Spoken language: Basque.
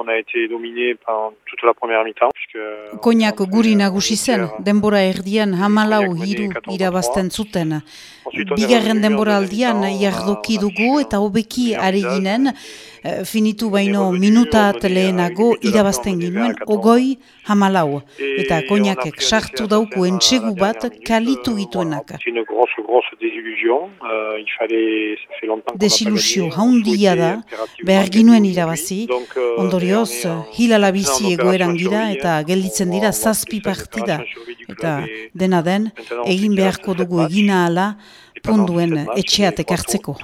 on a été dominé pendant toute la première mi-temps. Koinak guri nagusi zen, denbora erdian hamalau hiru irabazten zuten. Bigarren denbora aldian jardoki dugu eta hobeki ari ginen, Eh, finitu baino minutat lehenago irabazten ginuen ogoi hamalau. Eta koinakek sartu dauku entxegu bat kalitu gituenak. Desilusio haundia da, behar ginuen irabazi, ondorioz hilala bizi egoeran gira eta gelditzen dira zazpi partida. Eta dena den, egin beharko dugu egina ala, punduen etxeat ekartzeko.